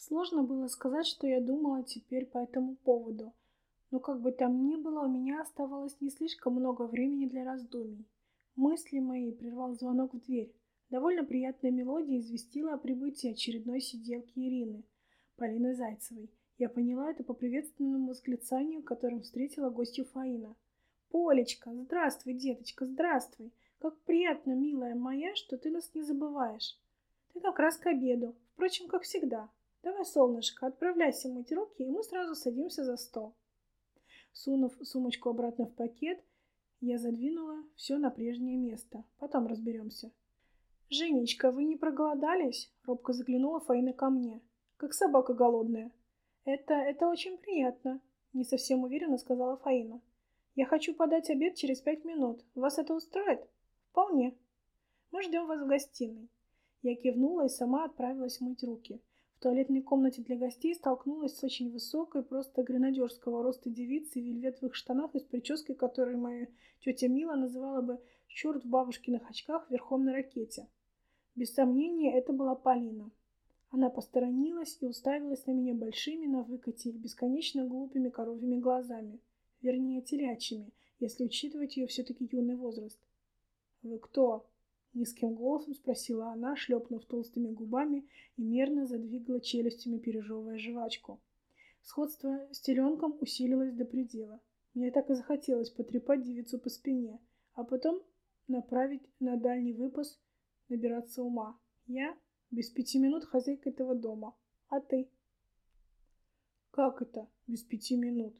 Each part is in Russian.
Сложно было сказать, что я думала теперь по этому поводу. Но как бы там ни было, у меня оставалось не слишком много времени для раздумий. Мысли мои прервал звонок в дверь. Довольно приятная мелодия известила о прибытии очередной сиделки Ирины, Полины Зайцевой. Я поняла это по приветственному восклицанию, которым встретила гостью Фаина. «Полечка, здравствуй, деточка, здравствуй! Как приятно, милая моя, что ты нас не забываешь. Ты как раз к обеду, впрочем, как всегда. Давай, солнышко, отправляйся мыть руки, и мы сразу садимся за стол». Сунув сумочку обратно в пакет, я задвинула все на прежнее место. Потом разберемся. «Женечка, вы не проголодались?» — робко заглянула Фаина ко мне. «Как собака голодная». «Это... это очень приятно», — не совсем уверенно сказала Фаина. «Я хочу подать обед через пять минут. Вас это устроит?» «Вполне. Мы ждем вас в гостиной». Я кивнула и сама отправилась мыть руки. В туалетной комнате для гостей столкнулась с очень высокой, просто гренадерского роста девицей в вельветовых штанах и с прической, которую моя тетя Мила называла бы «черт в бабушкиных очках верхом на ракете». Без сомнения, это была Полина. Она посторонилась и уставилась на меня большими на выкате и бесконечно глупыми коровьими глазами. Вернее, телячьими, если учитывать ее все-таки юный возраст. «Вы кто?» Низким голосом спросила она, шлепнув толстыми губами и мерно задвигала челюстями, пережевывая жвачку. Сходство с теленком усилилось до предела. Мне так и захотелось потрепать девицу по спине, а потом направить на дальний выпас набираться ума. Я без пяти минут хозяйка этого дома. А ты? Как это без пяти минут?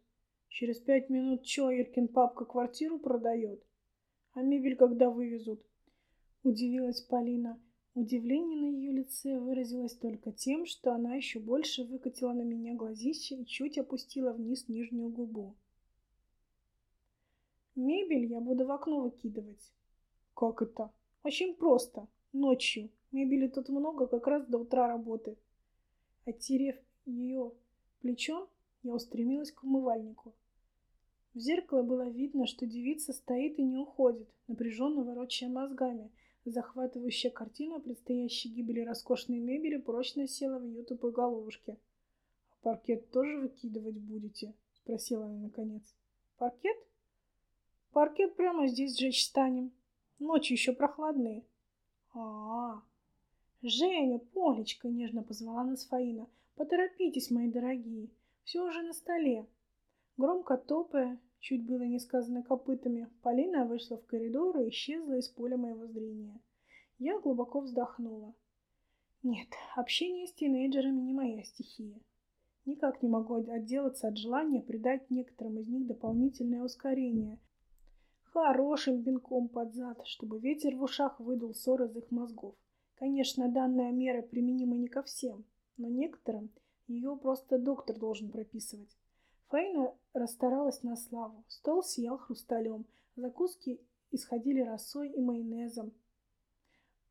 Через пять минут чё, Иркин папка квартиру продает? А мебель когда вывезут? Удивилась Полина. Удивление на ее лице выразилось только тем, что она еще больше выкатила на меня глазище и чуть опустила вниз нижнюю губу. Мебель я буду в окно выкидывать. Как это? Очень просто. Ночью. Мебели тут много, как раз до утра работы. Оттерев ее плечом, я устремилась к умывальнику. В зеркало было видно, что девица стоит и не уходит, напряженно ворочая мозгами, Захватывающая картина предстоящей гибели роскошной мебели прочно села в ее тупой головушке. «А паркет тоже выкидывать будете?» — спросила она наконец. «Паркет? Паркет прямо здесь сжечь станем. Ночи еще прохладные». «А-а-а!» «Женя, Полечка!» — нежно позвала нас Фаина. «Поторопитесь, мои дорогие, все уже на столе». Громко топая, Чуть было не сказано копытами, Полина вышла в коридор и исчезла из поля моего зрения. Я глубоко вздохнула. Нет, общение с тинейджерами не моя стихия. Никак не могу отделаться от желания придать некоторым из них дополнительное ускорение. Хорошим пинком под зад, чтобы ветер в ушах выдул ссор из их мозгов. Конечно, данная мера применима не ко всем, но некоторым ее просто доктор должен прописывать. Фаина расстаралась на славу. Стол сиял хрусталем. Закуски исходили росой и майонезом.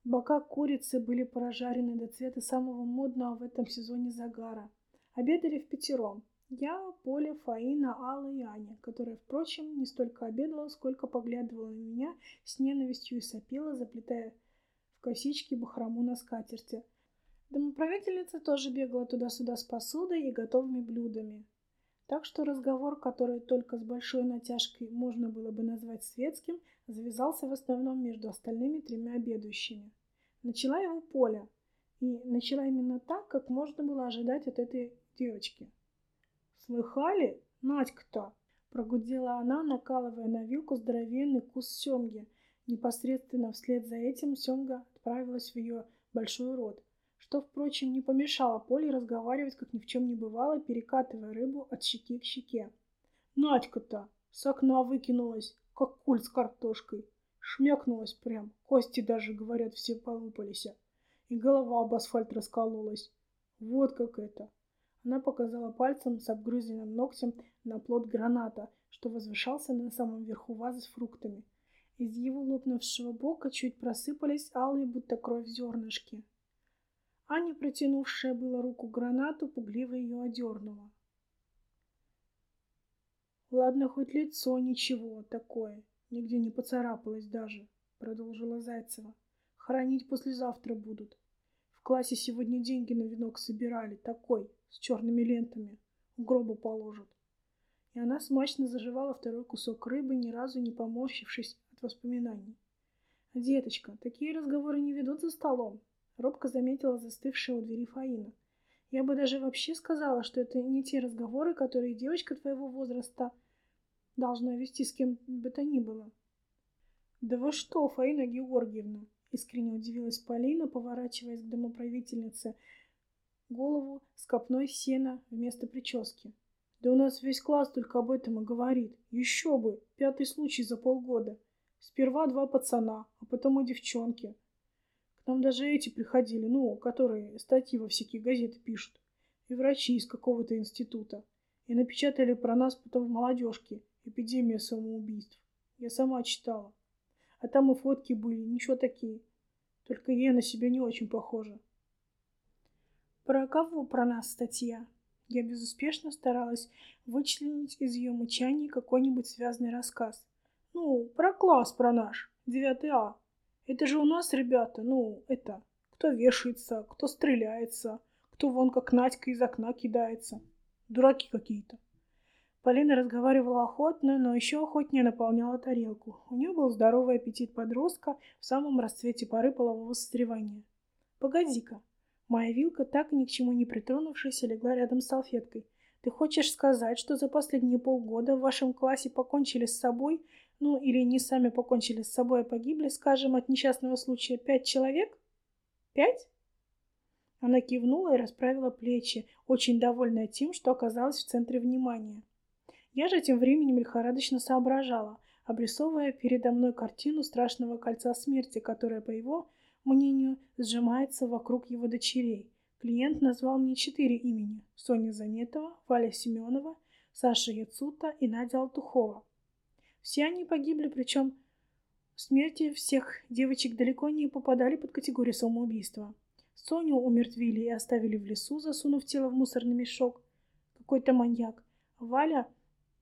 Бока курицы были прожарены до цвета самого модного в этом сезоне загара. Обедали в пятером. Я, Поля, Фаина, Алла и Аня, которая, впрочем, не столько обедала, сколько поглядывала на меня с ненавистью и сопела, заплетая в косички бахрому на скатерти. Домоправительница тоже бегала туда-сюда с посудой и готовыми блюдами. Так что разговор, который только с большой натяжкой можно было бы назвать светским, завязался в основном между остальными тремя обедающими. Начала его Поля, и начала именно так, как можно было ожидать от этой девочки. «Слыхали? Надька-то!» — прогудела она, накалывая на вилку здоровенный кус семги. Непосредственно вслед за этим семга отправилась в ее большой рот что, впрочем, не помешало Поле разговаривать, как ни в чем не бывало, перекатывая рыбу от щеки к щеке. Надька-то с окна выкинулась, как куль с картошкой. Шмякнулась прям, кости даже, говорят, все полупались. И голова об асфальт раскололась. Вот как это. Она показала пальцем с обгрызенным ногтем на плод граната, что возвышался на самом верху вазы с фруктами. Из его лопнувшего бока чуть просыпались алые, будто кровь зернышки. Аня, протянувшая было руку гранату, пугливо ее одернула. «Ладно, хоть лицо ничего такое, нигде не поцарапалось даже», — продолжила Зайцева. «Хоронить послезавтра будут». В классе сегодня деньги на венок собирали, такой, с черными лентами. В гробу положат. И она смачно заживала второй кусок рыбы, ни разу не поморщившись от воспоминаний. «Деточка, такие разговоры не ведут за столом», — робко заметила застывшая у двери Фаина. «Я бы даже вообще сказала, что это не те разговоры, которые девочка твоего возраста должна вести с кем бы то ни было». «Да вы что, Фаина Георгиевна?» — искренне удивилась Полина, поворачиваясь к домоправительнице голову с копной сена вместо прически. «Да у нас весь класс только об этом и говорит. Еще бы! Пятый случай за полгода!» Сперва два пацана, а потом и девчонки. К нам даже эти приходили, ну, которые статьи во всякие газеты пишут. И врачи из какого-то института. И напечатали про нас потом в молодежке. Эпидемия самоубийств. Я сама читала. А там и фотки были, ничего такие. Только я на себя не очень похожа. Про кого про нас статья? Я безуспешно старалась вычленить из ее мычаний какой-нибудь связанный рассказ. Ну, про класс про наш, 9 А. Это же у нас, ребята, ну, это, кто вешается, кто стреляется, кто вон как Надька из окна кидается. Дураки какие-то. Полина разговаривала охотно, но еще охотнее наполняла тарелку. У нее был здоровый аппетит подростка в самом расцвете поры полового созревания. «Погоди-ка». Моя вилка, так ни к чему не притронувшись, легла рядом с салфеткой. «Ты хочешь сказать, что за последние полгода в вашем классе покончили с собой ну или не сами покончили с собой, а погибли, скажем, от несчастного случая пять человек? Пять? Она кивнула и расправила плечи, очень довольная тем, что оказалась в центре внимания. Я же тем временем лихорадочно соображала, обрисовывая передо мной картину страшного кольца смерти, которое, по его мнению, сжимается вокруг его дочерей. Клиент назвал мне четыре имени – Соня Заметова, Валя Семенова, Саша Яцута и Надя Алтухова. Все они погибли, причем смерти всех девочек далеко не попадали под категорию самоубийства. Соню умертвили и оставили в лесу, засунув тело в мусорный мешок. Какой-то маньяк. Валя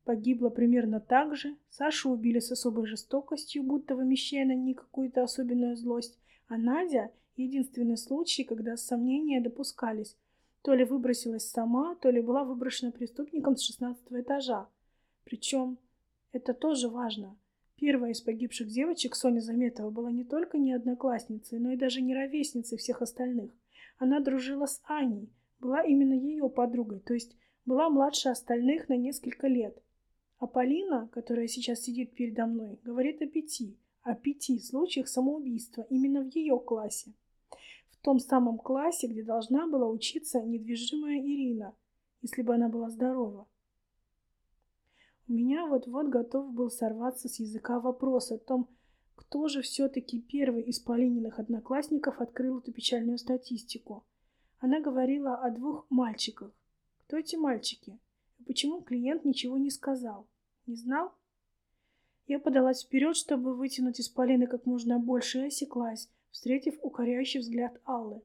погибла примерно так же. Сашу убили с особой жестокостью, будто вымещая на ней какую-то особенную злость. А Надя — единственный случай, когда сомнения допускались. То ли выбросилась сама, то ли была выброшена преступником с шестнадцатого этажа. Причем это тоже важно. Первая из погибших девочек, Соня Заметова, была не только не одноклассницей, но и даже не ровесницей всех остальных. Она дружила с Аней, была именно ее подругой, то есть была младше остальных на несколько лет. А Полина, которая сейчас сидит передо мной, говорит о пяти, о пяти случаях самоубийства именно в ее классе. В том самом классе, где должна была учиться недвижимая Ирина, если бы она была здорова. У меня вот-вот готов был сорваться с языка вопрос о том, кто же все-таки первый из Полининых одноклассников открыл эту печальную статистику. Она говорила о двух мальчиках. Кто эти мальчики? И почему клиент ничего не сказал? Не знал? Я подалась вперед, чтобы вытянуть из Полины как можно больше, и осеклась, встретив укоряющий взгляд Аллы.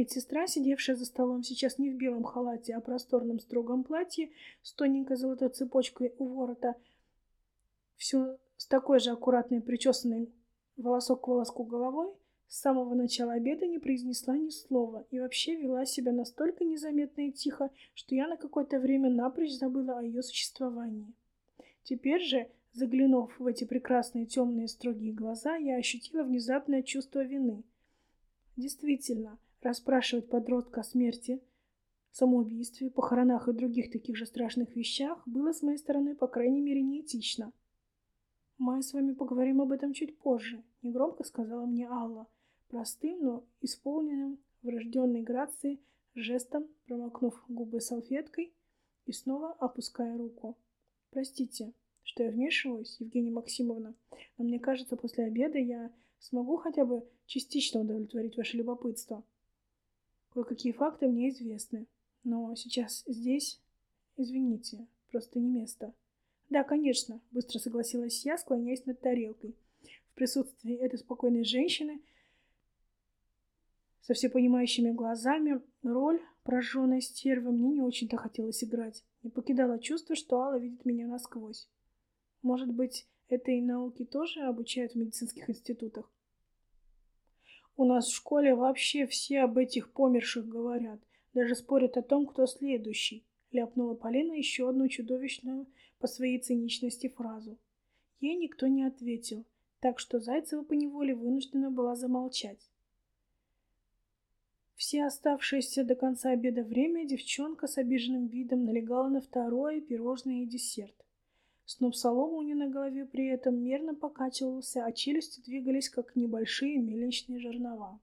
Медсестра, сидевшая за столом сейчас не в белом халате, а в просторном строгом платье с тоненькой золотой цепочкой у ворота, все с такой же аккуратной причесанной волосок к волоску головой, с самого начала обеда не произнесла ни слова и вообще вела себя настолько незаметно и тихо, что я на какое-то время напрочь забыла о ее существовании. Теперь же, заглянув в эти прекрасные темные строгие глаза, я ощутила внезапное чувство вины. Действительно, Расспрашивать подростка о смерти, самоубийстве, похоронах и других таких же страшных вещах было с моей стороны, по крайней мере, неэтично. «Мы с вами поговорим об этом чуть позже», — негромко сказала мне Алла, простым, но исполненным врожденной грацией жестом, промокнув губы салфеткой и снова опуская руку. «Простите, что я вмешиваюсь, Евгения Максимовна, но мне кажется, после обеда я смогу хотя бы частично удовлетворить ваше любопытство». Кое-какие факты мне известны. Но сейчас здесь... Извините, просто не место. Да, конечно, быстро согласилась я, склоняясь над тарелкой. В присутствии этой спокойной женщины со всепонимающими глазами роль прожженной стервы мне не очень-то хотелось играть. Не покидало чувство, что Алла видит меня насквозь. Может быть, этой науке тоже обучают в медицинских институтах? У нас в школе вообще все об этих померших говорят. Даже спорят о том, кто следующий. Ляпнула Полина еще одну чудовищную по своей циничности фразу. Ей никто не ответил, так что Зайцева поневоле вынуждена была замолчать. Все оставшееся до конца обеда время девчонка с обиженным видом налегала на второе пирожное и десерт. Сноп соломы у нее на голове при этом мерно покачивался, а челюсти двигались, как небольшие мельничные жернова.